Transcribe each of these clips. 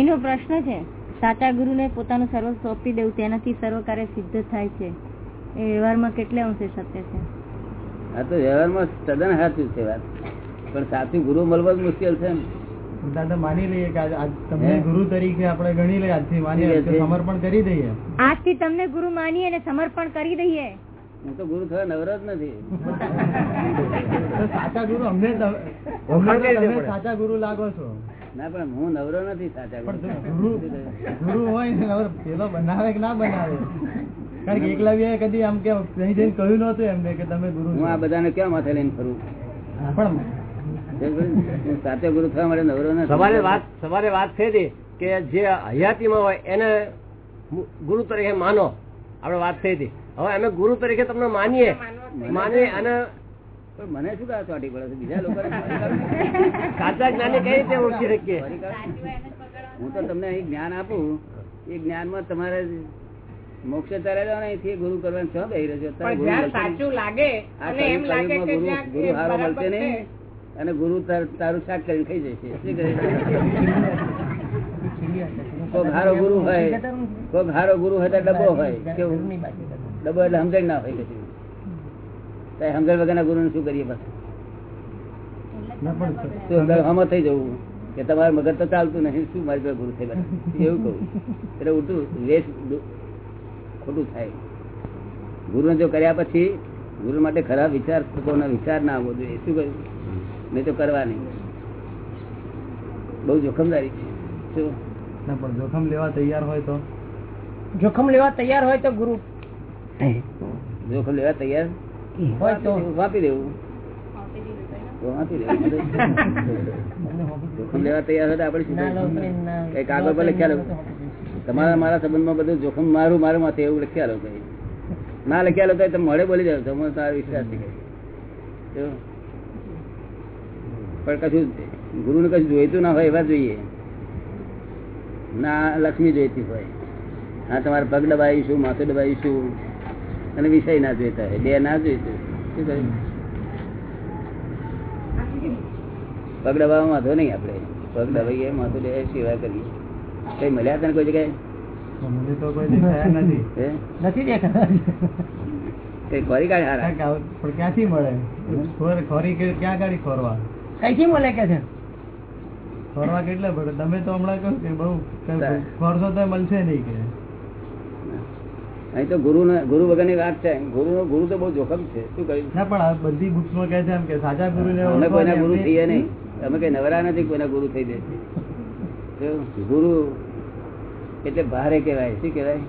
એનો પ્રશ્ન છે સાચા ગુરુને પોતાનું સર્વ સોંપી દેવું તેનાથી સર્વ કાર્ય સિદ્ધ થાય છે. એ વ્યવહારમાં કેટલે અંશે સત્ય છે? આ તો વ્યવહારમાં તદ્દન સાચું છે વાત. પણ સાચું ગુરુ મળવા જ મુશ્કેલ છે દાદા માની લઈએ કે આજ- આજ તમને ગુરુ તરીકે આપણે ગણી લઈએ આજથી સમર્પણ કરી દઈએ. આજથી તમને ગુરુ માનીએ અને સમર્પણ કરી દઈએ. હું તો ગુરુ થવા નવરો જ નથી. સાચા ગુરુ અમને ત- અમને તો તમે સાચા ગુરુ લાગો છો. ના પણ હું નવરો નથી સાચા ગુરુ જો ગુરુ ગુરુ હોય ને નવરો પેલો બનાવે કે ના બનાવે? કારણ કે એકલવ્ય કદી આમ કે નહીં જઈને કહ્યું નહોતું એમને કે તમે ગુરુ હું આ બધાને ક્યાં માથે લઈને ફરું? પણ સાચો ગુરુ થવા માટે નવરો નથી. સવારે વાત સવારે વાત થઈ હતી કે જે હયાતીમાં હોય એને ગુરુ તરીકે માનો. આપણે વાત થઈ હતી. હવે અમે ગુરુ તરીકે તમને માનીએ. માનીએ અને પણ મને શું કહે ચોટી પડે બીજા લોકો સાચા જ્ઞાની કઈ રીતે ઓળખી શકીએ? હું તો તમને અહીં જ્ઞાન આપું એ જ્ઞાનમાં તમારે મોક્ષ ચાલે જાવ અહીંથી ગુરુ કરવાનું છો બેહી રહ્યો છો અત્યારે પણ ગુરુ જ્યાં મળશે સાચું લાગે આ અને એમ લાગે કે ગુરુ ગુરુ હારો મળશે નહીં અને ગુરુ તારું શાક કરીને ખાઈ જશે. શું કરે કોક હારો ગુરુ હોય કોક હારો ગુરુ હોય તો ડબ્બો હોય. કેવું? ડબ્બો એટલે સમજણ ના હોય. સમજણ વગરના ગુરુ શું કરીએ પછી? ના પણ શું સમજણ હમ થઈ જવું. કે તમારું મગજ તો ચાલતું નહીં શું મારી પાસે ગુરુ થઈ એવું કહું. એટલે ઉલટું વેસ ખોટું થાય. ગુરુ જો કર્યા પછી ગુરુ માટે ખરાબ વિચાર કોનો વિચાર ના આવવો જોઈએ. શું કહ્યું? નહીં તો કરવા નહીં. બહુ જોખમદારી છે. શું પણ જોખમ લેવા તૈયાર હોય તો? જોખમ લેવા તૈયાર હોય તો ગુરુ જોખમ લેવા તૈયાર વાપી દેવું તો વાપી દેવું. જોખમ લેવા તૈયાર કઈ કાગળ પર લખ્યા તમારા મારા સંબંધમાં બધું જોખમ મારું મારું માથે એવું લખ્યા લો કઈ ના લખ્યા લો કઈ તમે મળે બોલી જાવ તમે તારો વિશ્વાસ પણ કશું ગુરુ ને કશું જોઈતું ના હોય એવા જોઈએ. ના લક્ષ્મી જોઈતી હોય. હા તમારે પગ દબાવીશું માથું દબાવીશું. અને વિષય ના જોઈતા હોય બે ના જોઈતું શું કહ્યું? પગ દબાવવામાં વાંધો નહીં આપણે. પગ દબાઈએ માથું દે સેવા કરીએ. કઈ મળ્યા તને કોઈ જગ્યાએ? નથી. દેખાતા. ખોરી કાઢ ક્યાંથી મળે? ખોર- ખોરી ક્યાં ગાડી ખોરવા કઈથી મળે કે છે? ખોરવા કેટલા પડે? તમે તો હમણાં કહ્યું કે બહુ સાહેબ. તો મળશે નહીં કે. અહીં તો ગુરુ ગુરુ વગરની વાત છે. ગુરુ ગુરુ તો બહુ જોખમ છે. શું કહ્યું? પણ બધી બુક્સમાં કહે છે એમ કે સાચા ગુરુ ને અમે કોઈના ગુરુ થઈએ નહીં. અમે કઈ નવરા નથી કોઈના ગુરુ થઈ જશે ગુરુ એટલે ભારે કહેવાય. શું કહેવાય?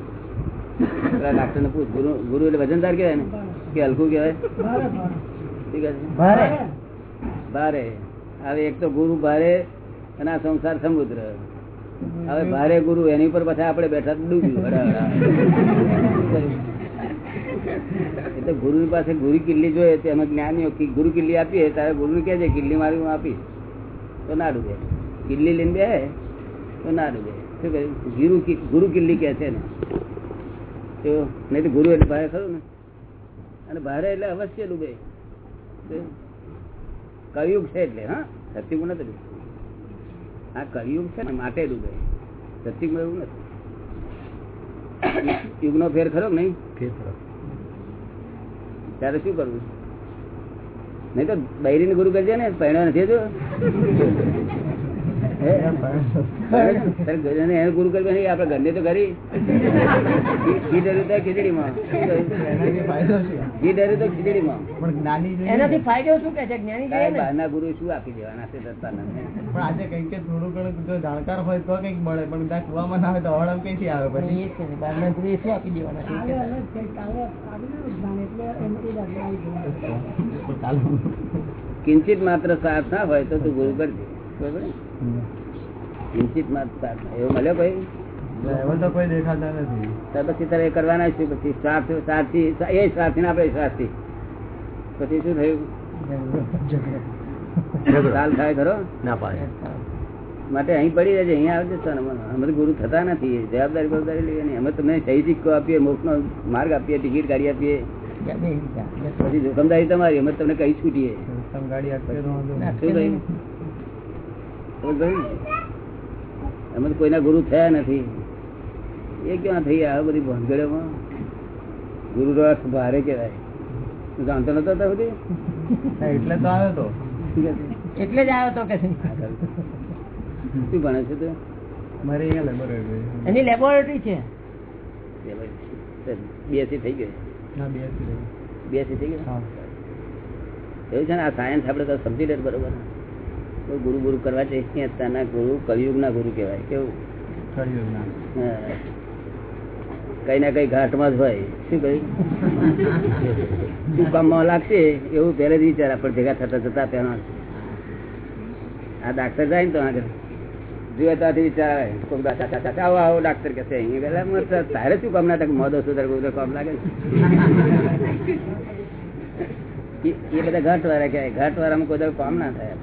પેલા ડાક્ટર ને પૂછ. ગુરુ ગુરુ એટલે વજનદાર કહેવાય ને? કે હલકું કહેવાય? ભારે. ભારે. હવે એક તો ગુરુ ભારે અને આ સંસાર સમુદ્ર. હવે ભારે ગુરુ એની ઉપર પાછા આપણે બેઠા ડૂબ્યું એટલે ગુરુ પાસે ગુરુ કિલ્લી જોઈએ તો એમાં જ્ઞાનીઓ ગુરુ કિલ્લી આપીએ તારે ગુરુ ને કહેજે કિલ્લી મારી હું આપીશ. તો ના ડૂબે. કિલ્લી લઈને બે તો ના ડૂબે. શું કહ્યું ગુરુ ગુરુ કિલ્લી કે છે ને. તો નહીં તો ગુરુ એટલે ભારે ખરું ને. અને ભારે એટલે અવશ્ય ડૂબે. કયું છે એટલે, હા? સત્યુગ નથી આ કળિયુગ છે ને માટે ડૂબે સત્યુગમાં એવું નથી. યુગનો ફેર ખરો નહીં? ફેર ખરો. ત્યારે શું કરવું? નહીં તો બૈરીને ગુરુ કરજે ને પહેણ્યો નથી જો ગુરુ કરવું આપડે ઘરને તો કરી. ઘી ડર્યું તો ખીચડીમાં. એનાથી ઘી ડર્યું તો ખીચડીમાં. પણ જ્ઞાની જોઈએ. ને. એનાથી ફાયદો શું કે છે? જ્ઞાની જોઈએ કાંઈ ને. બહારના ગુરુ શું આપી દેવાના છે દત્તાનંદને? પણ આજે કંઈક કે થોડું ઘણું જો જાણકાર હોય તો કંઈક મળે પણ ત્યાં કુવામાં ના આવે તો અવળમ કઈ થી આવે પછી? એ છે બહારના ગુરુ શું આપી દેવાના છે? એ કહેતા. તો ચાલો. કિંચિત માત્ર સાથ ના હોય તો તું ગુરુ કરજે બરોબર? ને? કિંચિત માત્ર સાથ ના. એવો મળ્યો કોઈ? એવો તો કોઈ દેખાતા નથી. તો પછી તારે કરવાના શું પછી સ્વાર્થ સ્વાર્થી એ સ્વાર્થી ને આપણે સ્વાર્થી પછી શું થયું? ચાલ થાય ખરો? ના પાડે. માટે અહીં પડી રહેજે અહીંયા આવજો અમે ગુરુ થતા નથી જવાબદારી જવાબદારી લઈએ નહીં. અમે તમને સહી સિક્કો આપીએ મોક્ષનો માર્ગ આપીએ ટિકિટ કાઢી આપીએ. પછી જોખમદારી તમારી અમે તમને કઈ છૂટીએ. અમે તો કોઈના ગુરુ થયા નથી. એ ક્યાં થઈ આ બધી ભંગડ્યોમાં ગુરુ રસ ભારે કહેવાય. તું જાણતો નતો સુધી? એટલે તો આવ્યો તો? એટલે જ આવ્યો તો કે શું ભણે છે તું? મારે અહીંયા લેબોરેટરી એની લેબોરેટરી છે. બીએસસી થઈ ગઈ. હતી. બીએસસી થઈ ગઈ. હા. એવું છે ને આ સાયન્સ આપણે તો સમજી લે બરોબર. ગુરુ ગુરુ કરવા છે અત્યારના ગુરુ કલયુગના ગુરુ કહેવાય કેવું. કઈ ના કઈ ઘાટમાં જ હોય શું કહ્યું? શું કામમાં લાગશે? એવું પહેલેથી વિચાર આપણે ભેગા થતા થતા પહેલા. આ ડાક્ટર જાય ને તો આગળ. જોયે ત્યાંથી વિચાર આવે કોક દાદા આવો આવો ડાક્ટર કે છે. અહીંયા મને તારે શું કામ ના થાય મોદો સુધર કોઈ કામ લાગે એ બધા ઘાટ વાળા કહેવાય. ઘાટ વાળામાં કોઈ કામ ના થાય?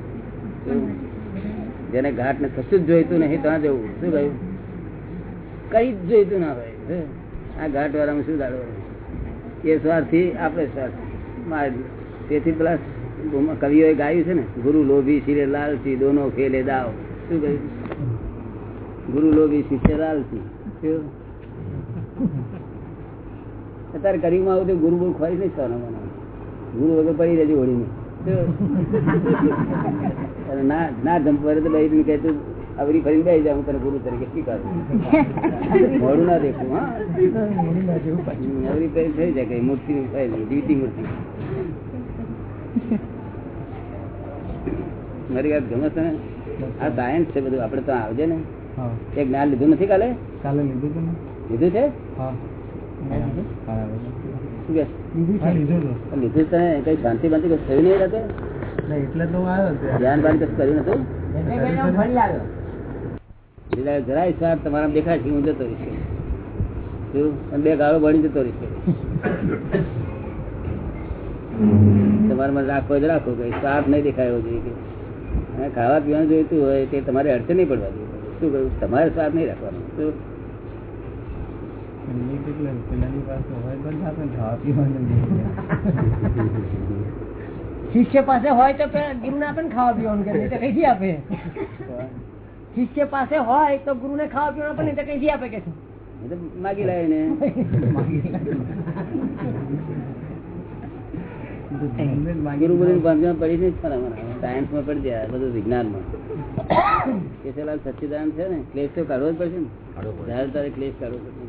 જેને ઘાટ ને કશું જ જોઈતું નહીં, ત્યાં જવું. શું કહ્યું? કઈ જ જોઈતું ના હોય. આ ઘાટ વાળામાં શું દાડો? એ સ્વાર્થી, આપણે સ્વાર્થી. તેથી પ્લસ કવિઓએ ગાયું છે ને, ગુરુ લોભી શિરે લાલચી દોનો ખેલે દાવ. શું કહ્યું? ગુરુ લોભી શિષ્ય લાલસી અત્યારે ગરીબમાં આવું ગુરુ ગુરુ ખોરી નહીં થવાનો ગુરુ વગર પડી રહેજો હોળીને. ના ના જમ્પ તો ભાઈ કહે તું આવરી ફરી બેસી જાઉં તને ગુરુ તરીકે. સ્વીકારું મોડું ના દેખું હા? આવરી ફરી થઈ જાય કઈ મૂર્તિ જીવતી મૂર્તિ. મારી વાત ગમે છે આ સાયન્સ છે બધું આપડે તો આવજે ને. એ જ્ઞાન લીધું નથી કાલે? કાલે લીધું લીધું છે? હા. શું કે? લીધું હતું લીધું છે. ને કઈ શાંતિ બાંતિ કઈ થયું નહીં રાતે એટલે તો આવ્યો ધ્યાન બાન કશું કર્યું નતું? એટલે કરીને હું ફરી આવ્યો જરાય જરાય તમારા દેખાય છે હું જતો રહીશ. બે ગાળો ભણી જતો રહીશ. તમારામાં રાખવો જ રાખો કઈ નહીં દેખાયો જોઈએ કે. ખાવા પીવાનું જોઈતું હોય તે તમારે અડચણ નહીં પડવા જોઈએ. શું કહ્યું? તમારે સ્વાર્થ નહીં રાખવાનું. શું? એમની કેટલે પેલાની પાસે હોય તો જ ખાવા પીવાનું શિષ્ય પાસે હોય તો ગુરુ ને આપે ખાવા પીવાનું કે નહીં તો કઈથી આપે? શિષ્ય પાસે હોય તો ગુરુ ને ખાવા પીવાનું પણ નહીં કઈ આપે કે માગી લાવે ને. ગુરુ બધું બાંધવા પડી નહીં ખરા મને સાયન્સમાં પડી જાય બધું વિજ્ઞાનમાં. કેશુલાલ સચ્ચિદાનંદ છે ને ક્લેશ તો કાઢવો જ પડશે ને. તારે ક્લેશ કાઢવો પડશે.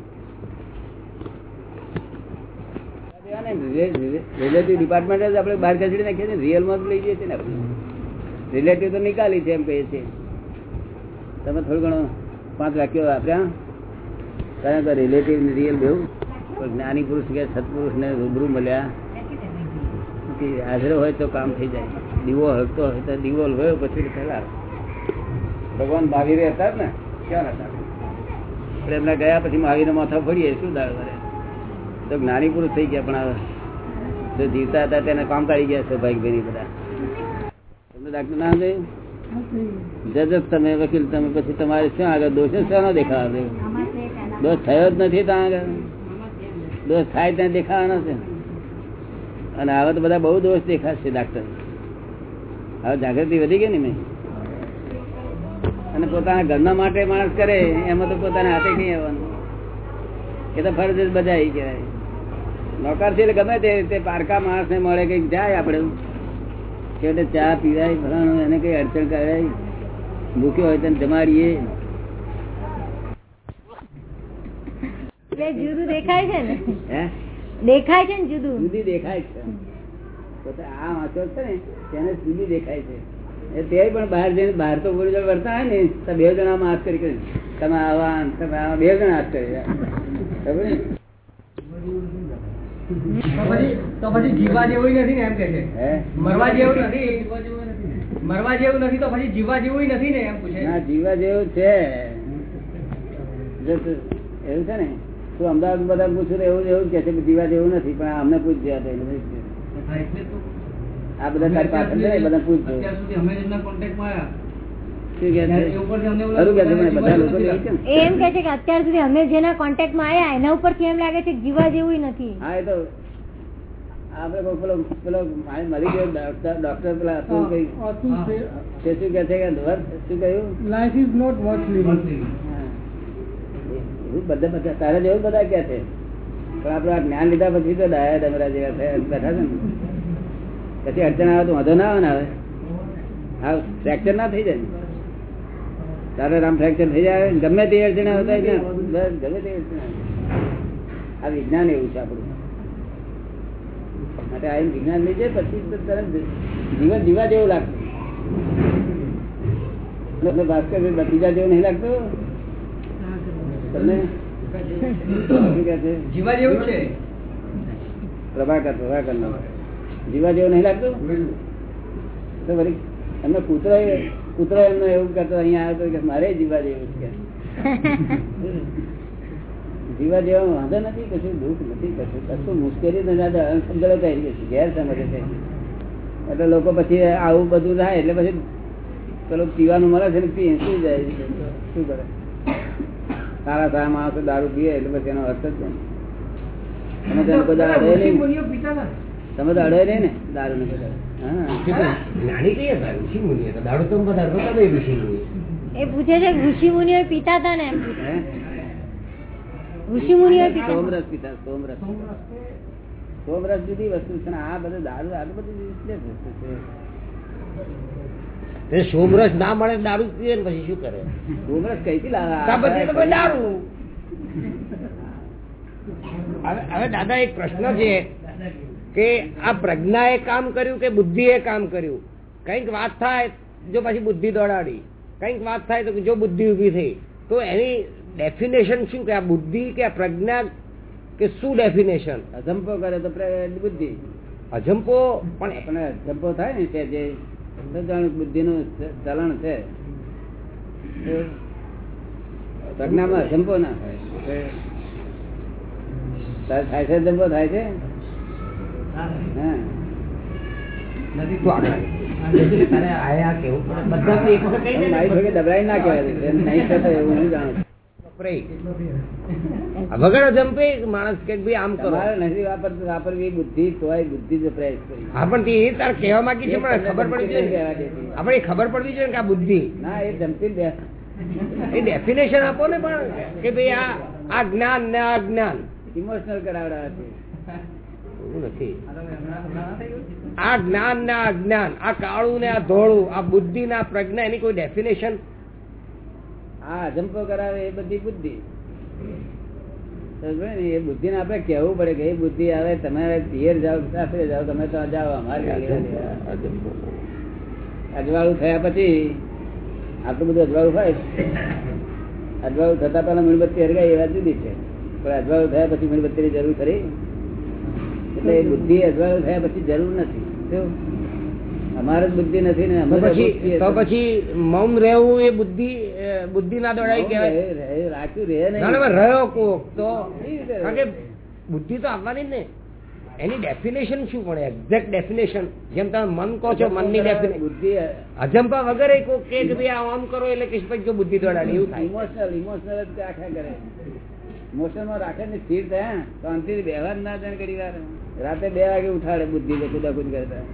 રિલેટિવ ડિપાર્ટમેન્ટ જ આપણે બહાર ખસેડી નાખીએ છીએ રિયલમાં જ લઈ જઈએ છીએ ને આપણે. રિલેટિવ તો નિકાલી છે એમ કહીએ છીએ. તમે થોડું ઘણું પાંચ વાક્યો વાપર્યા કારણ કે રિલેટિવ રિયલ બેવું. જ્ઞાની પુરુષ કે સત્પુરુષ ને રૂબરૂ મળ્યા. હાજર હોય તો કામ થઈ જાય. દીવો હળતો હોય તો દીવો હોય પછી પેલા ભગવાન મહાવીરે હતા ને. ક્યાં હતા? એમના ગયા પછી મહાવીર માથા ફરીએ શું દાળ વરે તો જ્ઞાની પુરુષ થઈ ગયા, પણ જો જીવતા હતા તેને કામ કાઢી ગયા સૌભાગ્યભાઈ બધા. તમને ડાક્ટર ના જજ તમે, વકીલ તમે, પછી તમારે શું આગળ? દોષ શાનો દેખાવા દોષ થયો જ નથી ત્યાં આગળ. દોષ થાય ત્યાં દેખાવાનો છે. અને હવે તો બધા બહુ દોષ દેખાશે ડાક્ટર હવે જાગૃતિ વધી ગઈ ને મેં. અને પોતાના ઘરના માટે માણસ કરે, એમાં તો પોતાના હાથે નહીં આવવાનું? એ તો ફરજ જ બજાઈ કહેવાય. નોકર છે એટલે ગમે તે તે પારકા માણસ ને મળે કંઈક જાય આપડે. છેવટે ચા પીવાય ભરાણું એને કઈ અડચણ કરાય. ભૂખ્યો હોય તેને જમાડીએ. જુદું દેખાય છે ને? હે? દેખાય છે ને જુદું? જુદી દેખાય છે. આ વાંચો છે ને તેને જુદી દેખાય છે. એ તે પણ બહાર જઈને બહાર તો બોલી વર્તા હોય ને તો બે જણા માં હાથ કરી તમે આવા તમે આવા બે જણા હાથ કરી? તો પછી તો જીવવા જેવું નથી ને એમ કે છે. મરવા જેવું નથી. મરવા જેવું નથી તો પછી જીવવા જેવું નથી ને એમ પૂછે. ના જીવા જેવું છે. એવું છે ને? તું અમદાવાદ બધા પૂછ્યું તો એવું એવું કે છે કે જીવા જેવું નથી પણ અમને પૂછ પૂછ્યું. આ બધા તારી એ બધા પૂછજો. એમ કે છે કે અત્યાર સુધી અમે જેના કોન્ટેક્ટમાં આવ્યા એના ઉપરથી એમ લાગે છે જીવા જેવું નથી. હા એ તો આપણે પેલો પેલો મરી ગયો ડોક્ટર ડોક્ટર પેલા હતું કઈ તે શું કે છે કે શું કહ્યું? Life is not worth living બધા બધા તારા જેવું બધા કે છે. પણ આપડે આ જ્ઞાન લીધા પછી તો ડાયા ડમરા જેવા થયા બેઠા છે ને. પછી અડચણ આવે તો વાંધો ના આવે ને આવે હા ફ્રેક્ચર ના થઈ જાય ને. તારે રામ ફ્રેક્ચર થઈ જાય ગમે તે અડચણ બસ ગમે તે અડચણ આ વિજ્ઞાન એવું છે આપણું. માટે આ વિજ્ઞાન લઈ જાય પછી તરત જીવન જીવા જેવું લાગતું. ભાસ્કર જેવું નહીં લાગતું? તમને? જીવા જેવું છે. પ્રભાકર પ્રભાકર નો જીવા જેવું નહીં લાગતું? તો વળી એમને કૂતરો કૂતરો એમને એવું કરતો અહીંયા આવ્યો કે મારે જીવા જેવું છે જીવા જેવા વાંધો નથી કશું દુઃખ નથી કશું કશું મુશ્કેલી નથી આ થઈ ગઈ છે એટલે લોકો પછી આવું બધું થાય એટલે પછી પેલું પીવાનું મળે છે ને પી શું જાય? છે. શું કરે? સારા સારા માણસો દારૂ પીએ એટલે પછી એનો અર્થ જ નહીં. તો લોકો દારૂ તમે તો અડે ને દારૂ ને બધા એ પૂછે છે ઋષિ મુનિઓ પીતા હતા ને? એમ પૂછે. હે? ઋષિ મુનિઓ પીતા સોમરસ પીતા સોમરસ. સોમરસ જુદી વસ્તુ છે આ બધું દારૂ આ બધું વસ્તુ છે. સોમરસ ના મળે દારૂ પીએ ને પછી શું કરે? સોમરસ કઈથી લાવે? તા પછી તો કોઈ દારૂ હવે દાદા એક પ્રશ્ન છે. કે આ પ્રજ્ઞાએ કામ કર્યું કે બુદ્ધિએ કામ કર્યું? કંઈક વાત થાય જો પછી બુદ્ધિ દોડાડી. કંઈક વાત થાય તો જો બુદ્ધિ ઊભી થઈ. તો એની ડેફિનેશન શું? કે આ બુદ્ધિ કે આ પ્રજ્ઞા કે શું ડેફિનેશન અજંપો કરે તો બુદ્ધિ. અજંપો? પણ આપણે અજંપો થાય ને તે જે બુદ્ધિ નું ચલણ છે. પ્રજ્ઞામાં અજંપો ના થાય. થાય છે અજંપો થાય છે? વગર અજંપે માણસ કે ભાઈ આમ કરો. નથી વાપરવી બુદ્ધિ તોય બુદ્ધિ જ વપરાય છે. હા પણ તે તાર કહેવા માંગી છે પણ ખબર પડવી જોઈએ આપણે એ ખબર પડવી જોઈએ કે આ બુદ્ધિ. ના એ જમતી બે એ ડેફિનેશન આપો ને પણ કે ભાઈ આ આ જ્ઞાન ને આ જ્ઞાન. ઇમોશનલ કરાવડા એવું નથી. આ જ્ઞાન ને આ જ્ઞાન આ કાળું ને આ ધોળું આ બુદ્ધિ ને આ પ્રજ્ઞા એની કોઈ ડેફિનેશન આ અજંપો કરાવે એ બધી બુદ્ધિ. ને? એ બુદ્ધિ ને આપડે કેવું પડે કે એ બુદ્ધિ આવે તમે પિયર જાઓ સાસરે જાઓ તમે તો જાઓ અમારે અજવાળું થયા પછી આટલું બધું અજવાળું હોય અજવાળું થતા પેલા મીણબત્તી હરગાઈ એ વાત જુદી છે. પણ અજવાળું થયા પછી મીણબત્તીની જરૂર ખરી? એટલે એ બુદ્ધિ અજવાળું થયા પછી જરૂર નથી. અમારે જ બુદ્ધિ નથી ને તો પછી તો પછી મૌન રહેવું એ બુદ્ધિ બુદ્ધિ ના દોડાય રહે- રાખ્યું રહે નહીં. રહ્યો કોક. તો કે બુદ્ધિ તો આવવાની જ ને. એની ડેફિનેશન શું પડે એક્ઝેક્ટ ડેફિનેશન જેમ તમે મન કહો છો મનની ડેફિનેશન બુદ્ધિ અજંપા વગર કે કે ભાઈ આ આમ કરો એટલે કે ભાઈ જો બુદ્ધિ દોડાડી એવું થાય. ઇમોશનલ ઇમોશનલ જ આખા કરે ઇમોશનમાં રાખે ને સ્થિર થયા શાંતિથી વ્યવહાર ના જાણ કરી વાર. રાતે બે વાગે ઉઠાડે બુદ્ધિ કુદાકુદ કરતા.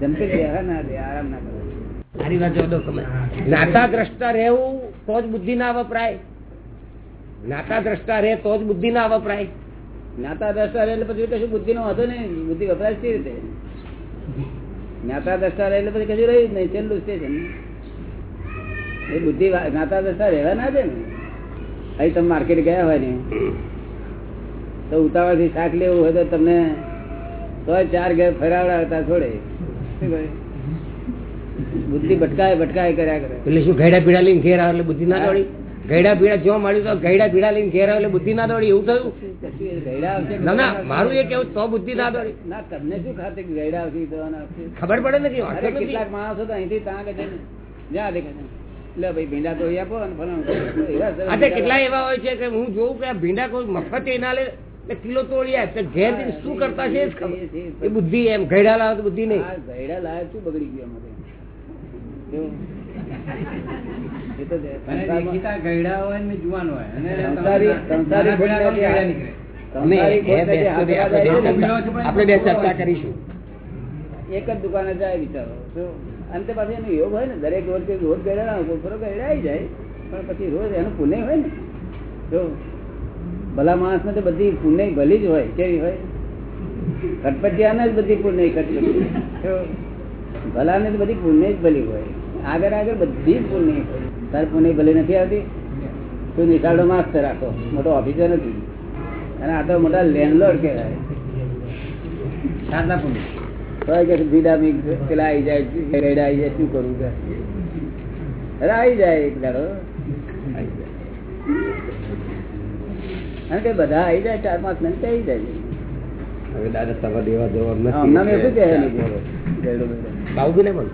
જમતે વ્યવહાર ના દે આરામ ના કરે. સારી વાત જો દો દ્રષ્ટા રહેવું તો જ બુદ્ધિ ના વપરાય. જ્ઞાતા દ્રષ્ટા રહે તો જ બુદ્ધિ ના વપરાય. જ્ઞાતા દ્રષ્ટા રહે એટલે પછી કશું બુદ્ધિ નો હતો નહીં. બુદ્ધિ વપરાય છે રીતે. જ્ઞાતા દ્રષ્ટા રહે એટલે પછી કશું રહ્યું જ નહીં. છેલ્લું સ્ટેશન એ બુદ્ધિ જ્ઞાતા દ્રષ્ટા રહેવા ના દે ને. અહીં તમે માર્કેટ ગયા હોય ને. તો ઉતાવળથી શાક લેવું હોય તો તમને તો ચાર ઘેર ફેરાવડાવતા છોડે બુદ્ધિ ભટકાય ભટકાય કર્યા કરે. એટલે શું ગયડા પીડા લઈને ઘેર આવે એટલે બુદ્ધિ ના દોડી? ગયડા પીડા જોવા મળ્યું તો ગયડા પીડા લઈને ઘેર આવે એટલે બુદ્ધિ ના દોડી? એવું થયું? ના ના મારું એ કેવું તો બુદ્ધિ ના દોડી. ના તમને શું ખાતે ગયડા આવશે? ખબર પડે નથી. કેટલાક માણસો તો અહીંથી ત્યાં કે જ્યાં દેખે એટલે ભાઈ ભીંડા તોડી આપો અને ફલાણું કેટલા એવા હોય છે કે હું જોઉં કે ભીંડા કોઈ મફત ના લે કિલો તોડ્યા ઘેર શું કરતા છે એ જ ખબર. એ બુદ્ધિ એમ ઘડા લાવે તો બુદ્ધિ નહીં. ઘડા લાવે શું બગડી ગયું તો? અને આપણે બે ચર્ચા- કરીશું. એક જ દુકાને જાય વિચારો તો અંતે પાછું એનો યોગ હોય ને દરેક વર્ષે રોજ ગયેલા ફરો ગયેલા આવી જાય પણ પછી રોજ એનું પુણ્ય હોય ને. જો ભલા માણસ ને તો બધી પુણ્ય ભલી જ હોય કેવી હોય? કટપટિયાને જ બધી પુણ્ય ખટપટી ભલા ને તો બધી પુણ્ય જ ભલી હોય. આગળ આગળ બધી જ પુણ્ય તાર પુણ્ય ભલી નથી આવતી? તું નિશાળો માસ્તર રાખો. મોટો ઓફિસર નથી. અને આ તો મોટા લેન્ડલોર્ડ કહેવાય. તો કે વિડામી પેલા આવી જાય ગયડા આવી જાય શું કરવું કે અરે આવી જાય એક દાડો આવી જાય. અને કે બધા આવી જાય ચાર પાંચ મિનિટ આવી જાય. હવે દાદા તમારે દેવા જવાબ હમણાં મેં શું કહે નથી બાબુ ને પણ